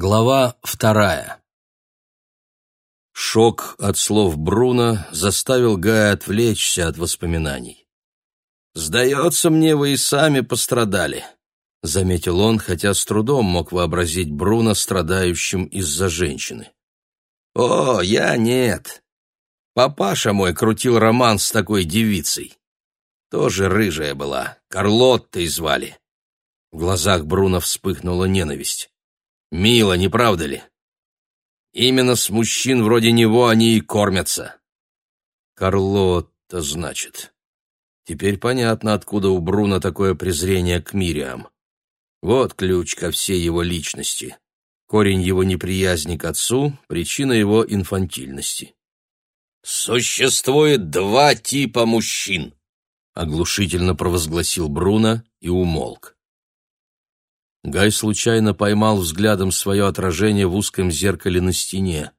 Глава вторая Шок от слов Бруно заставил Гая отвлечься от воспоминаний. «Сдается мне, вы и сами пострадали», — заметил он, хотя с трудом мог вообразить Бруно страдающим из-за женщины. «О, я нет. Папаша мой крутил роман с такой девицей. Тоже рыжая была, Карлоттой звали». В глазах Бруно вспыхнула ненависть. Мило, не правда ли? Именно с мужчин вроде него они и кормятся. Карлотта, значит. Теперь понятно, откуда у Бруно такое презрение к Мириам. Вот ключ ко всей его личности. Корень его неприязни к отцу, причина его инфантильности. «Существует два типа мужчин», — оглушительно провозгласил Бруно и умолк. Гай случайно поймал взглядом свое отражение в узком зеркале на стене.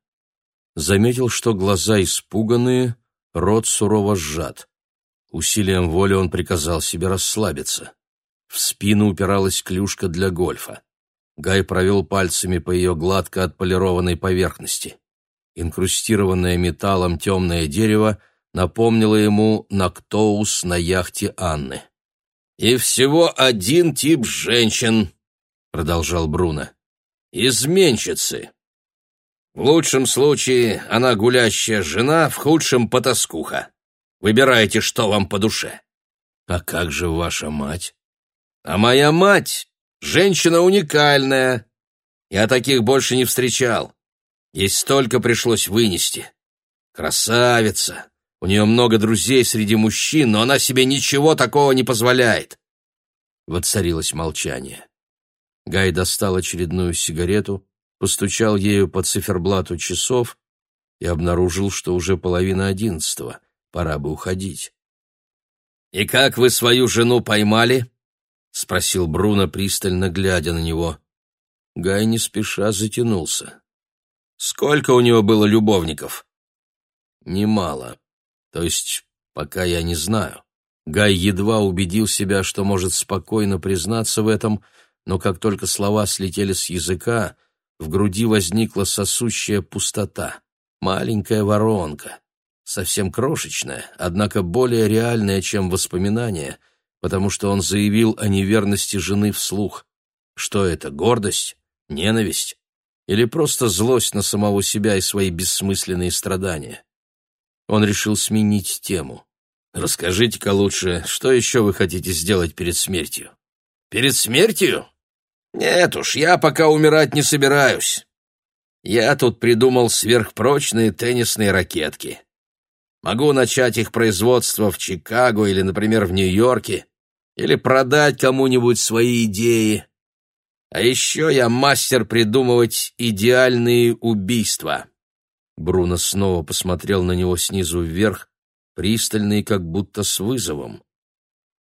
Заметил, что глаза испуганные, рот сурово сжат. Усилием воли он приказал себе расслабиться. В спину упиралась клюшка для гольфа. Гай провел пальцами по ее гладко отполированной поверхности. Инкрустированное металлом темное дерево напомнило ему Нактоус на яхте Анны. «И всего один тип женщин», — продолжал Бруно. «Изменщицы. В лучшем случае она гулящая жена, в худшем — потаскуха. Выбирайте, что вам по душе». «А как же ваша мать?» «А моя мать — женщина уникальная. Я таких больше не встречал. Ей столько пришлось вынести. Красавица. У нее много друзей среди мужчин, но она себе ничего такого не позволяет». Воцарилось молчание. Гай достал очередную сигарету, постучал ею по циферблату часов и обнаружил, что уже половина одиннадцатого, пора бы уходить. «И как вы свою жену поймали?» — спросил Бруно, пристально глядя на него. Гай не спеша затянулся. «Сколько у него было любовников?» «Немало. То есть, пока я не знаю». Гай едва убедил себя, что может спокойно признаться в этом — но как только слова слетели с языка, в груди возникла сосущая пустота, маленькая воронка, совсем крошечная, однако более реальная, чем воспоминания, потому что он заявил о неверности жены вслух. Что это, гордость, ненависть или просто злость на самого себя и свои бессмысленные страдания? Он решил сменить тему. «Расскажите-ка лучше, что еще вы хотите сделать перед смертью?» «Перед смертью?» Нет уж, я пока умирать не собираюсь. Я тут придумал сверхпрочные теннисные ракетки. Могу начать их производство в Чикаго или, например, в Нью-Йорке, или продать кому-нибудь свои идеи. А еще я мастер придумывать идеальные убийства. Бруно снова посмотрел на него снизу вверх, пристальный, как будто с вызовом.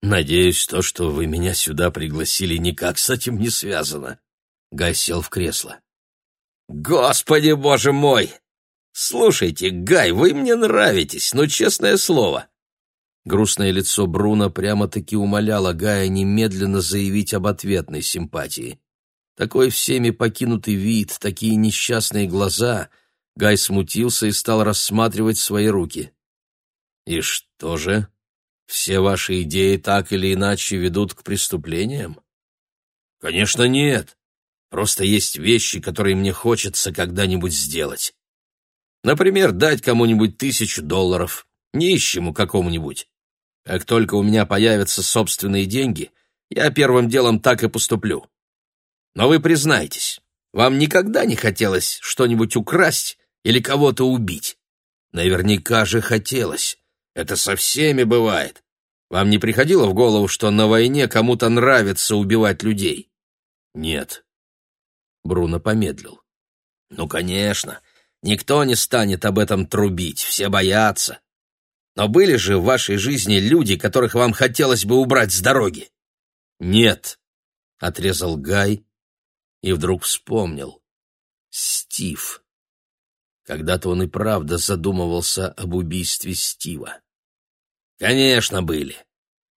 «Надеюсь, то, что вы меня сюда пригласили, никак с этим не связано». Гай сел в кресло. «Господи, боже мой! Слушайте, Гай, вы мне нравитесь, но честное слово». Грустное лицо Бруно прямо-таки умоляло Гая немедленно заявить об ответной симпатии. Такой всеми покинутый вид, такие несчастные глаза. Гай смутился и стал рассматривать свои руки. «И что же?» Все ваши идеи так или иначе ведут к преступлениям? Конечно, нет. Просто есть вещи, которые мне хочется когда-нибудь сделать. Например, дать кому-нибудь тысячу долларов, нищему какому-нибудь. Как только у меня появятся собственные деньги, я первым делом так и поступлю. Но вы признайтесь, вам никогда не хотелось что-нибудь украсть или кого-то убить? Наверняка же хотелось. Это со всеми бывает. Вам не приходило в голову, что на войне кому-то нравится убивать людей? Нет. Бруно помедлил. Ну, конечно. Никто не станет об этом трубить, все боятся. Но были же в вашей жизни люди, которых вам хотелось бы убрать с дороги? Нет, отрезал Гай и вдруг вспомнил. Стив. Когда-то он и правда задумывался об убийстве Стива. «Конечно, были».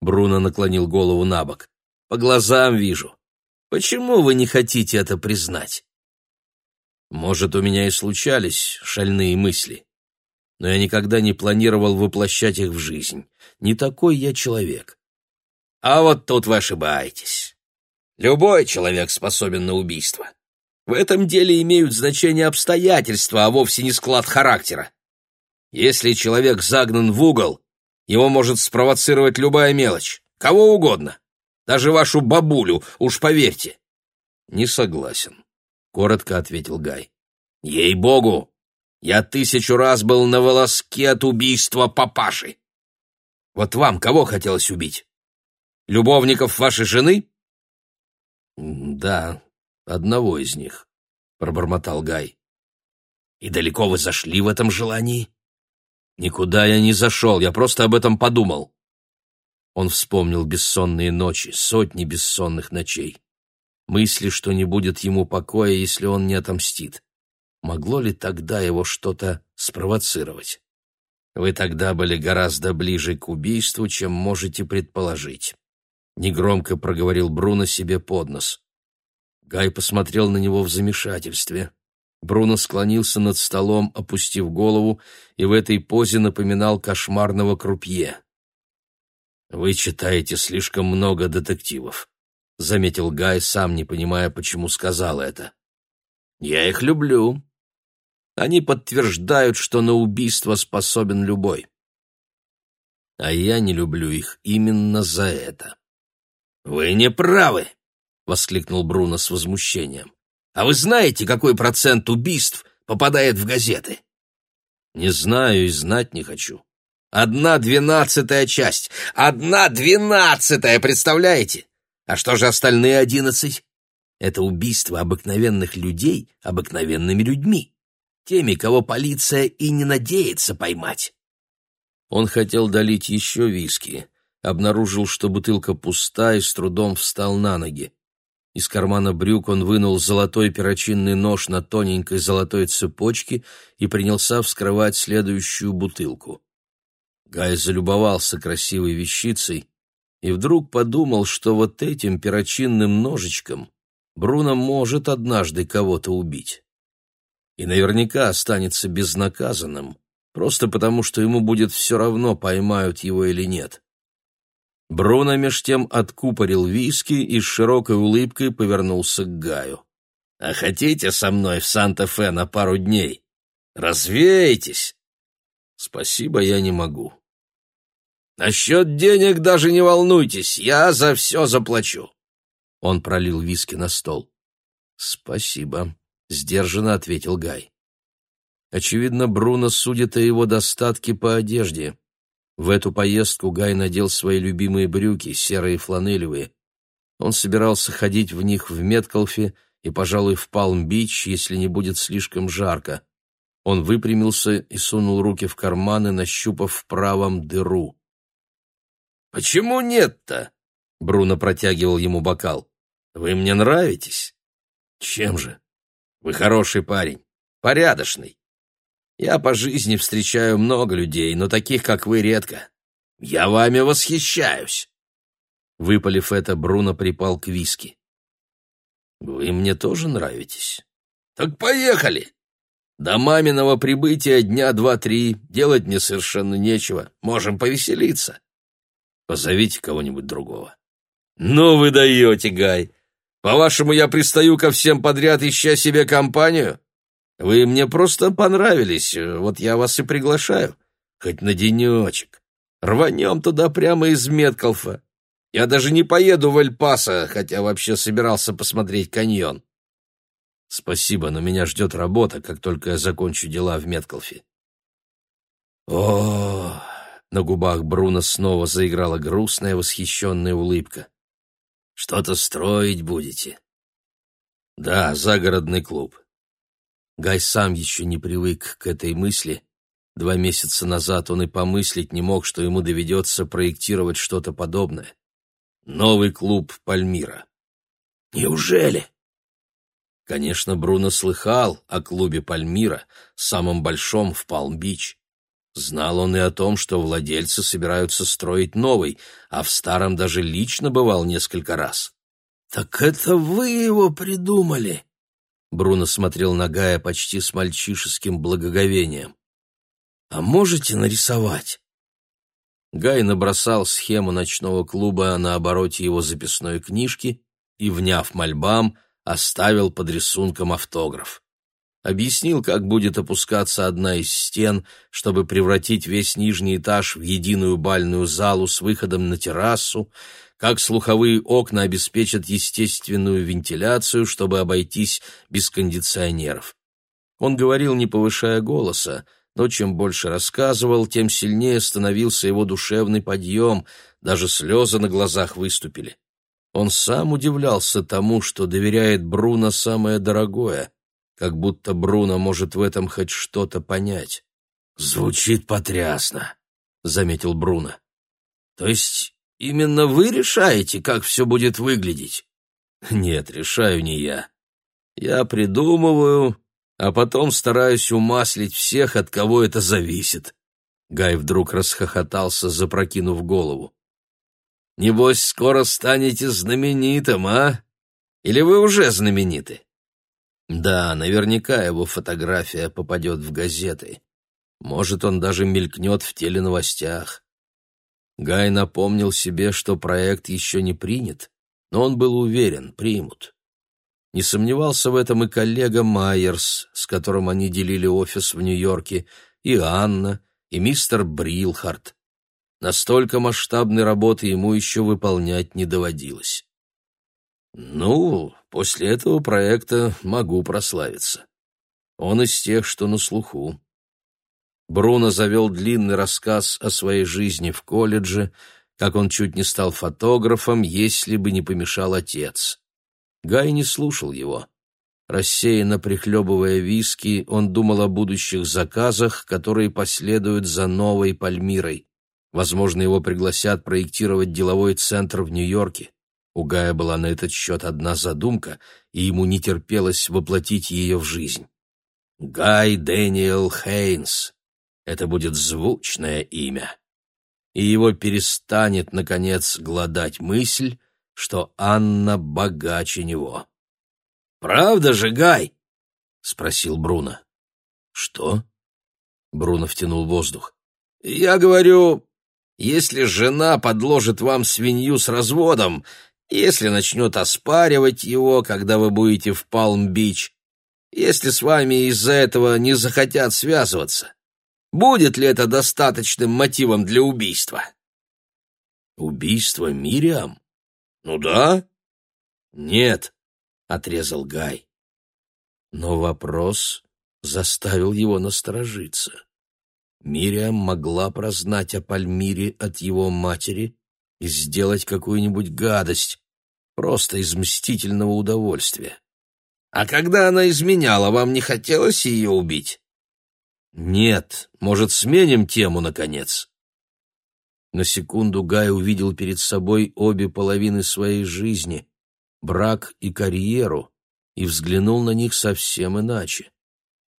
Бруно наклонил голову на бок. «По глазам вижу. Почему вы не хотите это признать? Может, у меня и случались шальные мысли, но я никогда не планировал воплощать их в жизнь. Не такой я человек. А вот тут вы ошибаетесь. Любой человек способен на убийство. В этом деле имеют значение обстоятельства, а вовсе не склад характера. Если человек загнан в угол, его может спровоцировать любая мелочь, кого угодно, даже вашу бабулю, уж поверьте. Не согласен, коротко ответил Гай. Ей-богу, я тысячу раз был на волоске от убийства папаши. Вот вам кого хотелось убить? Любовников вашей жены? Да, одного из них, пробормотал Гай. И далеко вы зашли в этом желании? Никуда я не зашел, я просто об этом подумал. Он вспомнил бессонные ночи, сотни бессонных ночей. Мысли, что не будет ему покоя, если он не отомстит. Могло ли тогда его что-то спровоцировать? Вы тогда были гораздо ближе к убийству, чем можете предположить. Негромко проговорил Бруно себе под нос. Гай посмотрел на него в замешательстве. Бруно склонился над столом, опустив голову, и в этой позе напоминал кошмарного крупье. «Вы читаете слишком много детективов», — заметил Гай, сам не понимая, почему сказал это. «Я их люблю. Они подтверждают, что на убийство способен любой. А я не люблю их именно за это». «Вы не правы!» — воскликнул Бруно с возмущением. А вы знаете, какой процент убийств попадает в газеты? Не знаю и знать не хочу. Одна двенадцатая часть. Одна двенадцатая, представляете? А что же остальные одиннадцать? Это убийство обыкновенных людей обыкновенными людьми. Теми, кого полиция и не надеется поймать. Он хотел долить еще виски. Обнаружил, что бутылка пуста и с трудом встал на ноги. Из кармана брюк он вынул золотой перочинный нож на тоненькой золотой цепочке и принялся вскрывать следующую бутылку. Гай залюбовался красивой вещицей и вдруг подумал, что вот этим перочинным ножичком Бруно может однажды кого-то убить. И наверняка останется безнаказанным, просто потому что ему будет все равно, поймают его или нет. Бруно меж тем откупорил виски и с широкой улыбкой повернулся к Гаю. «А хотите со мной в Санта-Фе на пару дней? Развейтесь!» «Спасибо, я не могу». «Насчет денег даже не волнуйтесь, я за все заплачу». Он пролил виски на стол. «Спасибо», — сдержанно ответил Гай. Очевидно, Бруно судит о его достатке по одежде. В эту поездку Гай надел свои любимые брюки, серые фланелевые. Он собирался ходить в них в Меткалфе и, пожалуй, в Палм-Бич, если не будет слишком жарко. Он выпрямился и сунул руки в карманы, нащупав в правом дыру. «Почему нет-то?» — Бруно протягивал ему бокал. «Вы мне нравитесь». «Чем же?» «Вы хороший парень, порядочный. Я по жизни встречаю много людей, но таких, как вы, редко. Я вами восхищаюсь. Выпалив это, Бруно припал к виски. Вы мне тоже нравитесь. Так поехали. До маминого прибытия дня два-три делать мне совершенно нечего. Можем повеселиться. Позовите кого-нибудь другого. Ну вы даете, Гай. По-вашему, я пристаю ко всем подряд, ища себе компанию? Вы мне просто понравились, вот я вас и приглашаю, хоть на денечек. Рванем туда прямо из Меткалфа. Я даже не поеду в Эль-Пасо, хотя вообще собирался посмотреть каньон. Спасибо, но меня ждет работа, как только я закончу дела в Меткалфе. О, на губах Бруно снова заиграла грустная, восхищенная улыбка. Что-то строить будете? Да, загородный клуб. Гай сам еще не привык к этой мысли. Два месяца назад он и помыслить не мог, что ему доведется проектировать что-то подобное. Новый клуб Пальмира. Неужели? Конечно, Бруно слыхал о клубе Пальмира, самом большом в Палм-Бич. Знал он и о том, что владельцы собираются строить новый, а в старом даже лично бывал несколько раз. «Так это вы его придумали?» Бруно смотрел на Гая почти с мальчишеским благоговением. «А можете нарисовать?» Гай набросал схему ночного клуба на обороте его записной книжки и, вняв мольбам, оставил под рисунком автограф. Объяснил, как будет опускаться одна из стен, чтобы превратить весь нижний этаж в единую бальную залу с выходом на террасу, как слуховые окна обеспечат естественную вентиляцию, чтобы обойтись без кондиционеров. Он говорил, не повышая голоса, но чем больше рассказывал, тем сильнее становился его душевный подъем, даже слезы на глазах выступили. Он сам удивлялся тому, что доверяет Бруно самое дорогое, как будто Бруно может в этом хоть что-то понять. «Звучит потрясно», — заметил Бруно. «То есть Именно вы решаете, как все будет выглядеть? Нет, решаю не я. Я придумываю, а потом стараюсь умаслить всех, от кого это зависит. Гай вдруг расхохотался, запрокинув голову. Небось, скоро станете знаменитым, а? Или вы уже знамениты? Да, наверняка его фотография попадет в газеты. Может, он даже мелькнет в теленовостях. Гай напомнил себе, что проект еще не принят, но он был уверен, примут. Не сомневался в этом и коллега Майерс, с которым они делили офис в Нью-Йорке, и Анна, и мистер Брилхарт. Настолько масштабной работы ему еще выполнять не доводилось. Ну, после этого проекта могу прославиться. Он из тех, что на слуху. Бруно завел длинный рассказ о своей жизни в колледже, как он чуть не стал фотографом, если бы не помешал отец. Гай не слушал его. Рассеянно прихлебывая виски, он думал о будущих заказах, которые последуют за новой Пальмирой. Возможно, его пригласят проектировать деловой центр в Нью-Йорке. У Гая была на этот счет одна задумка, и ему не терпелось воплотить ее в жизнь. Гай Дэниел Хейнс, это будет звучное имя. И его перестанет, наконец, гладать мысль, что Анна богаче него. «Правда же, Гай?» — спросил Бруно. «Что?» — Бруно втянул воздух. «Я говорю, если жена подложит вам свинью с разводом, если начнет оспаривать его, когда вы будете в Палм-Бич, если с вами из-за этого не захотят связываться, Будет ли это достаточным мотивом для убийства? Убийство Мириам? Ну да. Нет, отрезал Гай. Но вопрос заставил его насторожиться. Мириам могла прознать о Пальмире от его матери и сделать какую-нибудь гадость, просто из мстительного удовольствия. А когда она изменяла, вам не хотелось ее убить? «Нет, может, сменим тему, наконец?» На секунду Гай увидел перед собой обе половины своей жизни — брак и карьеру, и взглянул на них совсем иначе.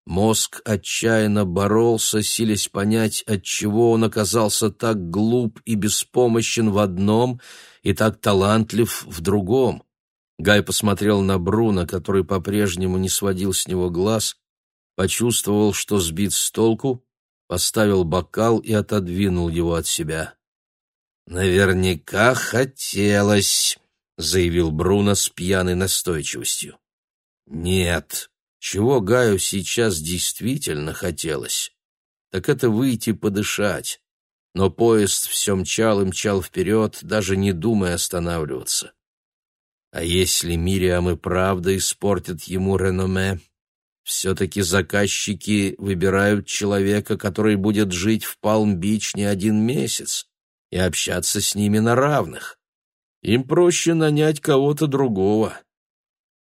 Мозг отчаянно боролся, силясь понять, отчего он оказался так глуп и беспомощен в одном и так талантлив в другом. Гай посмотрел на Бруно, который по-прежнему не сводил с него глаз, почувствовал, что сбит с толку, поставил бокал и отодвинул его от себя. «Наверняка хотелось», — заявил Бруно с пьяной настойчивостью. «Нет, чего Гаю сейчас действительно хотелось, так это выйти подышать». Но поезд все мчал и мчал вперед, даже не думая останавливаться. А если Мириам и правда испортит ему реноме, все-таки заказчики выбирают человека, который будет жить в Палм-Бич не один месяц и общаться с ними на равных. Им проще нанять кого-то другого.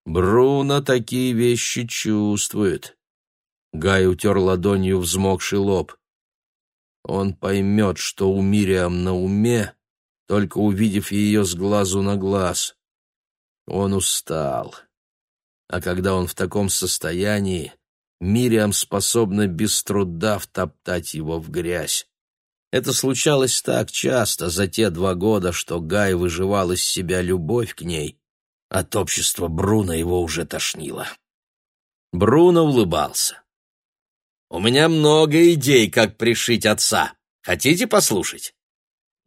Бруно такие вещи чувствует. Гай утер ладонью взмокший лоб. Он поймет, что у Мириам на уме, только увидев ее с глазу на глаз. Он устал а когда он в таком состоянии, Мириам способна без труда втоптать его в грязь. Это случалось так часто за те два года, что Гай выживал из себя любовь к ней. От общества Бруно его уже тошнило. Бруно улыбался. «У меня много идей, как пришить отца. Хотите послушать?»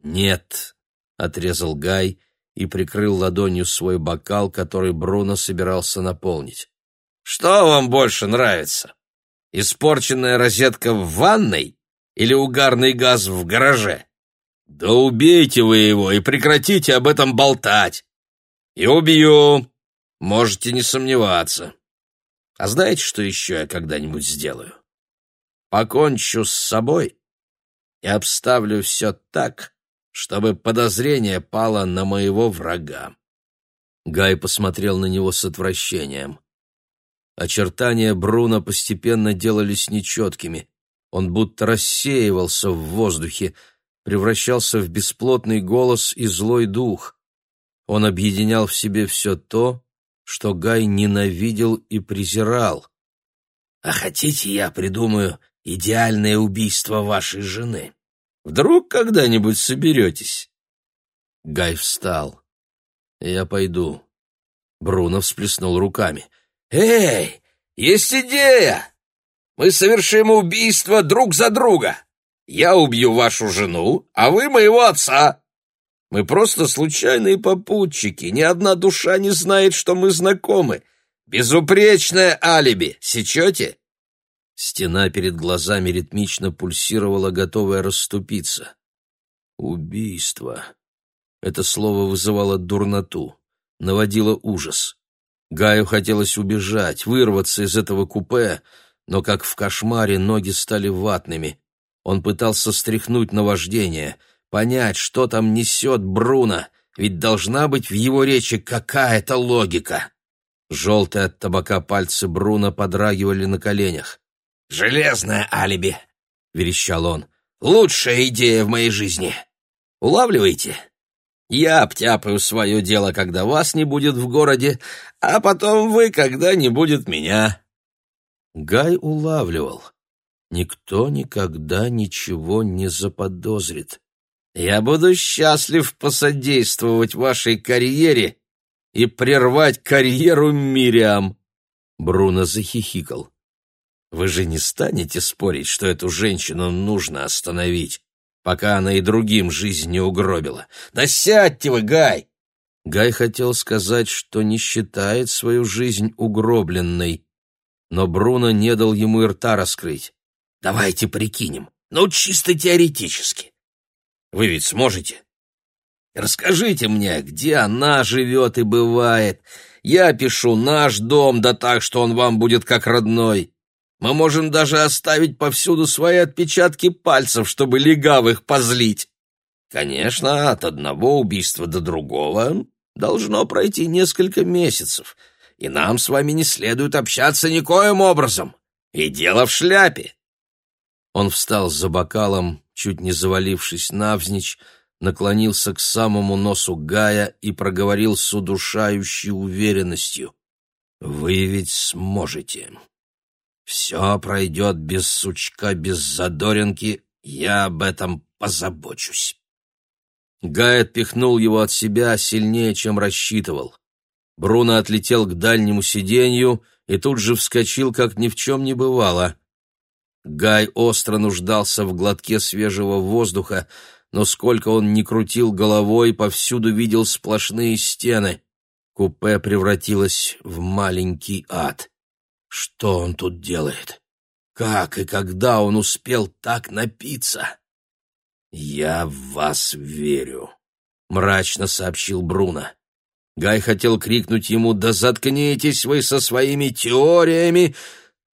«Нет», — отрезал Гай и прикрыл ладонью свой бокал, который Бруно собирался наполнить. «Что вам больше нравится? Испорченная розетка в ванной или угарный газ в гараже? Да убейте вы его и прекратите об этом болтать. И убью, можете не сомневаться. А знаете, что еще я когда-нибудь сделаю? Покончу с собой и обставлю все так, чтобы подозрение пало на моего врага. Гай посмотрел на него с отвращением. Очертания Бруно постепенно делались нечеткими. Он будто рассеивался в воздухе, превращался в бесплотный голос и злой дух. Он объединял в себе все то, что Гай ненавидел и презирал. «А хотите, я придумаю идеальное убийство вашей жены? Вдруг когда-нибудь соберетесь?» Гай встал. «Я пойду». Бруно всплеснул руками. «Эй, есть идея! Мы совершим убийство друг за друга. Я убью вашу жену, а вы моего отца. Мы просто случайные попутчики, ни одна душа не знает, что мы знакомы. Безупречное алиби, сечете?» Стена перед глазами ритмично пульсировала, готовая расступиться. «Убийство». Это слово вызывало дурноту, наводило ужас. Гаю хотелось убежать, вырваться из этого купе, но, как в кошмаре, ноги стали ватными. Он пытался стряхнуть наваждение — понять, что там несет Бруно, ведь должна быть в его речи какая-то логика. Желтые от табака пальцы Бруно подрагивали на коленях. «Железное алиби!» — верещал он. «Лучшая идея в моей жизни! Улавливаете? Я обтяпаю свое дело, когда вас не будет в городе, а потом вы, когда не будет меня!» Гай улавливал. Никто никогда ничего не заподозрит. Я буду счастлив посодействовать вашей карьере и прервать карьеру Мириам. Бруно захихикал. Вы же не станете спорить, что эту женщину нужно остановить, пока она и другим жизнь не угробила. Да сядьте вы, Гай! Гай хотел сказать, что не считает свою жизнь угробленной, но Бруно не дал ему и рта раскрыть. Давайте прикинем, ну чисто теоретически. Вы ведь сможете? Расскажите мне, где она живет и бывает. Я пишу наш дом, да так, что он вам будет как родной. Мы можем даже оставить повсюду свои отпечатки пальцев, чтобы легавых позлить. Конечно, от одного убийства до другого должно пройти несколько месяцев, и нам с вами не следует общаться никоим образом. И дело в шляпе. Он встал за бокалом, чуть не завалившись навзничь, наклонился к самому носу Гая и проговорил с удушающей уверенностью. «Вы ведь сможете. Все пройдет без сучка, без задоринки, я об этом позабочусь». Гай отпихнул его от себя сильнее, чем рассчитывал. Бруно отлетел к дальнему сиденью и тут же вскочил, как ни в чем не бывало — Гай остро нуждался в глотке свежего воздуха, но сколько он ни крутил головой, повсюду видел сплошные стены. Купе превратилось в маленький ад. Что он тут делает? Как и когда он успел так напиться? «Я в вас верю», — мрачно сообщил Бруно. Гай хотел крикнуть ему «Да заткнитесь вы со своими теориями!»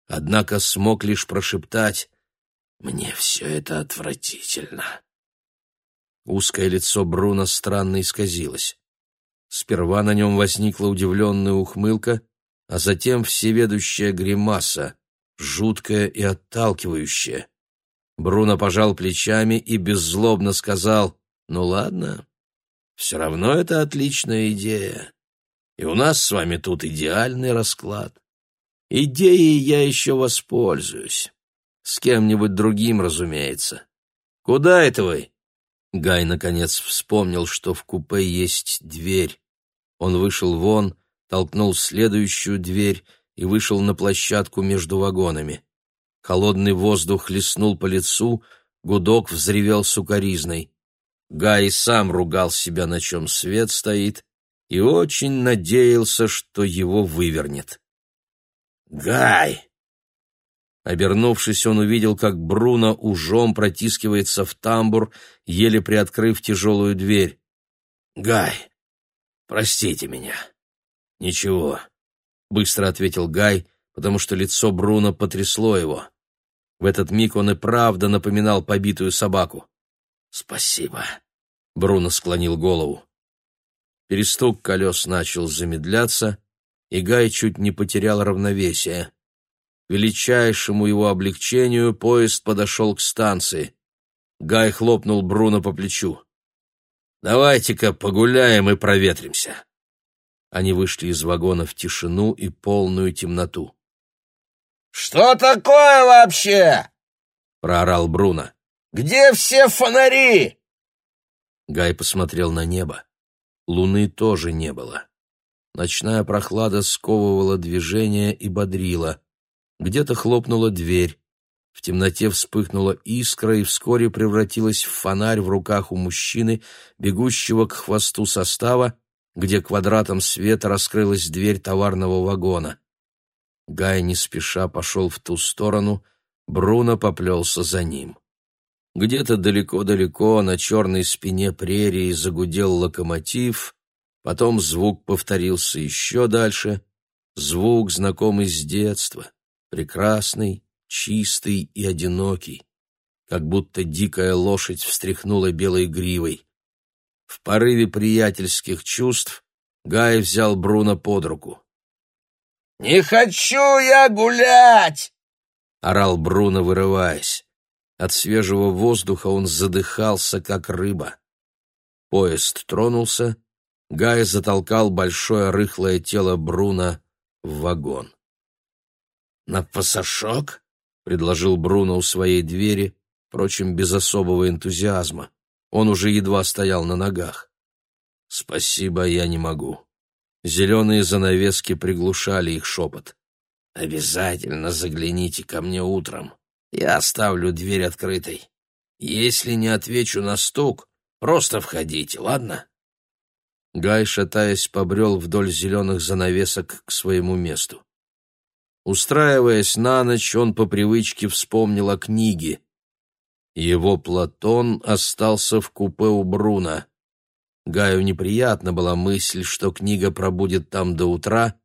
однако смог лишь прошептать «Мне все это отвратительно». Узкое лицо Бруно странно исказилось. Сперва на нем возникла удивленная ухмылка, а затем всеведущая гримаса, жуткая и отталкивающая. Бруно пожал плечами и беззлобно сказал «Ну ладно, все равно это отличная идея, и у нас с вами тут идеальный расклад. Идеей я еще воспользуюсь. С кем-нибудь другим, разумеется. Куда это вы? Гай, наконец, вспомнил, что в купе есть дверь. Он вышел вон, толкнул следующую дверь и вышел на площадку между вагонами. Холодный воздух леснул по лицу, гудок взревел сукоризной. Гай сам ругал себя, на чем свет стоит, и очень надеялся, что его вывернет. «Гай!» Обернувшись, он увидел, как Бруно ужом протискивается в тамбур, еле приоткрыв тяжелую дверь. «Гай, простите меня». «Ничего», — быстро ответил Гай, потому что лицо Бруно потрясло его. В этот миг он и правда напоминал побитую собаку. «Спасибо», — Бруно склонил голову. Перестук колес начал замедляться, и Гай чуть не потерял равновесие величайшему его облегчению поезд подошел к станции. Гай хлопнул Бруно по плечу. «Давайте-ка погуляем и проветримся». Они вышли из вагона в тишину и полную темноту. «Что такое вообще?» — проорал Бруно. «Где все фонари?» Гай посмотрел на небо. Луны тоже не было. Ночная прохлада сковывала движение и бодрила. Где-то хлопнула дверь. В темноте вспыхнула искра и вскоре превратилась в фонарь в руках у мужчины, бегущего к хвосту состава, где квадратом света раскрылась дверь товарного вагона. Гай не спеша пошел в ту сторону, Бруно поплелся за ним. Где-то далеко-далеко на черной спине прерии загудел локомотив, потом звук повторился еще дальше, звук, знакомый с детства прекрасный, чистый и одинокий, как будто дикая лошадь встряхнула белой гривой. В порыве приятельских чувств Гай взял Бруно под руку. «Не хочу я гулять!» — орал Бруно, вырываясь. От свежего воздуха он задыхался, как рыба. Поезд тронулся, Гай затолкал большое рыхлое тело Бруно в вагон. «На пасашок?» — предложил Бруно у своей двери, впрочем, без особого энтузиазма. Он уже едва стоял на ногах. «Спасибо, я не могу». Зеленые занавески приглушали их шепот. «Обязательно загляните ко мне утром. Я оставлю дверь открытой. Если не отвечу на стук, просто входите, ладно?» Гай, шатаясь, побрел вдоль зеленых занавесок к своему месту. Устраиваясь на ночь, он по привычке вспомнил о книге. Его Платон остался в купе у Бруна. Гаю неприятна была мысль, что книга пробудет там до утра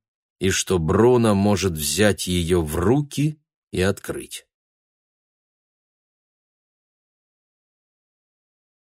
и что Бруно может взять ее в руки и открыть.